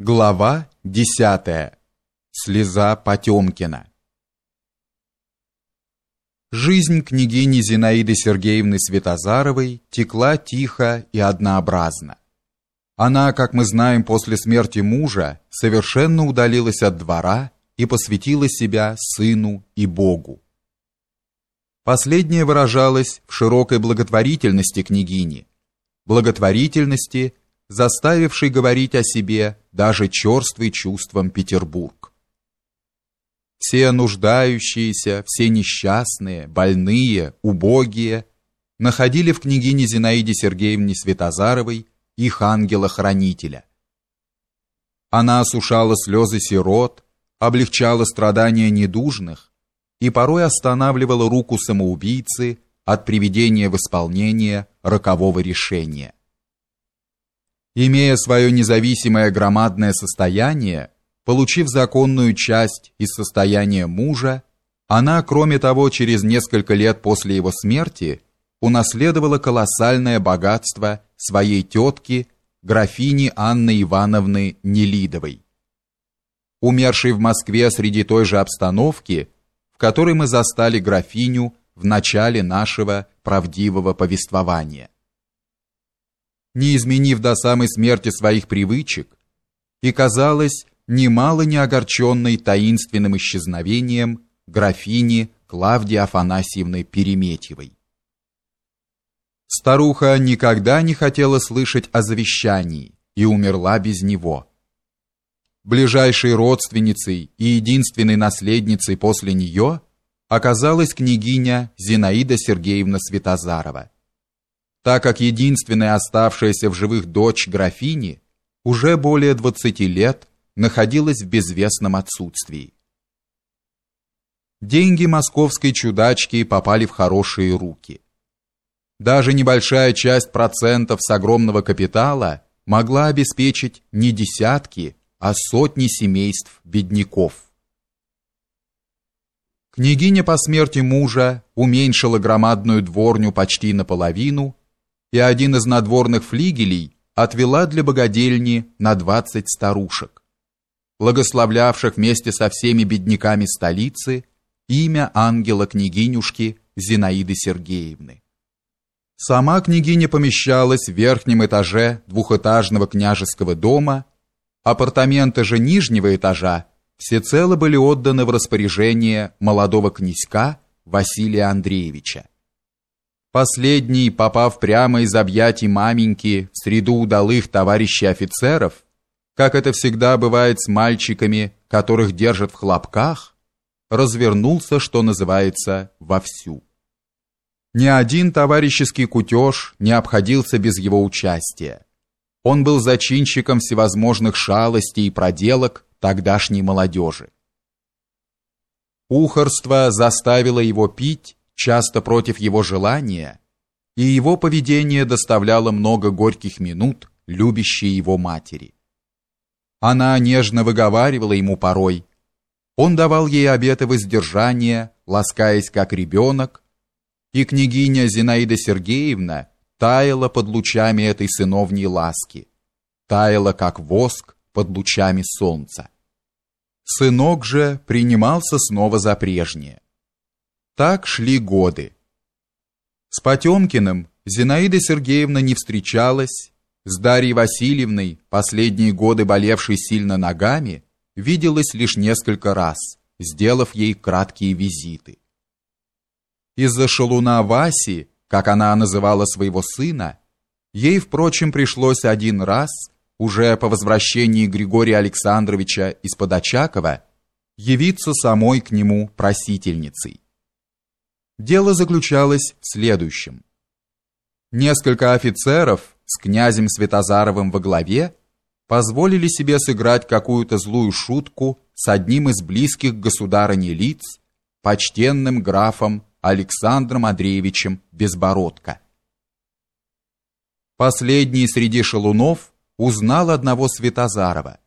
Глава 10. Слеза Потемкина. Жизнь княгини Зинаиды Сергеевны Светозаровой текла тихо и однообразно. Она, как мы знаем, после смерти мужа совершенно удалилась от двора и посвятила себя сыну и Богу. Последнее выражалось в широкой благотворительности княгини, благотворительности, заставившей говорить о себе даже черствый чувством Петербург. Все нуждающиеся, все несчастные, больные, убогие находили в княгине Зинаиде Сергеевне Светозаровой их ангела-хранителя. Она осушала слезы сирот, облегчала страдания недужных и порой останавливала руку самоубийцы от приведения в исполнение рокового решения. Имея свое независимое громадное состояние, получив законную часть из состояния мужа, она, кроме того, через несколько лет после его смерти унаследовала колоссальное богатство своей тетки, графини Анны Ивановны Нелидовой, умершей в Москве среди той же обстановки, в которой мы застали графиню в начале нашего правдивого повествования не изменив до самой смерти своих привычек, и казалось немало не огорченной таинственным исчезновением графини Клавдии Афанасьевны Переметьевой. Старуха никогда не хотела слышать о завещании и умерла без него. Ближайшей родственницей и единственной наследницей после нее оказалась княгиня Зинаида Сергеевна Светозарова так как единственная оставшаяся в живых дочь графини уже более 20 лет находилась в безвестном отсутствии. Деньги московской чудачки попали в хорошие руки. Даже небольшая часть процентов с огромного капитала могла обеспечить не десятки, а сотни семейств бедняков. Княгиня по смерти мужа уменьшила громадную дворню почти наполовину и один из надворных флигелей отвела для богадельни на двадцать старушек, благословлявших вместе со всеми бедняками столицы имя ангела-княгинюшки Зинаиды Сергеевны. Сама княгиня помещалась в верхнем этаже двухэтажного княжеского дома, апартаменты же нижнего этажа всецело были отданы в распоряжение молодого князька Василия Андреевича. Последний, попав прямо из объятий маменьки в среду удалых товарищей офицеров, как это всегда бывает с мальчиками, которых держат в хлопках, развернулся, что называется, вовсю. Ни один товарищеский кутеж не обходился без его участия. Он был зачинщиком всевозможных шалостей и проделок тогдашней молодежи. Ухорство заставило его пить часто против его желания, и его поведение доставляло много горьких минут любящей его матери. Она нежно выговаривала ему порой. Он давал ей обеты воздержания, ласкаясь как ребенок, и княгиня Зинаида Сергеевна таяла под лучами этой сыновней ласки, таяла как воск под лучами солнца. Сынок же принимался снова за прежнее. Так шли годы. С Потемкиным Зинаида Сергеевна не встречалась, с Дарьей Васильевной, последние годы болевшей сильно ногами, виделась лишь несколько раз, сделав ей краткие визиты. Из-за шалуна Васи, как она называла своего сына, ей, впрочем, пришлось один раз, уже по возвращении Григория Александровича из-под Очакова, явиться самой к нему просительницей. Дело заключалось в следующем. Несколько офицеров с князем Святозаровым во главе позволили себе сыграть какую-то злую шутку с одним из близких государыни лиц, почтенным графом Александром Андреевичем Безбородко. Последний среди шалунов узнал одного Святозарова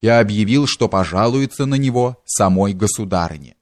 и объявил, что пожалуется на него самой государыне.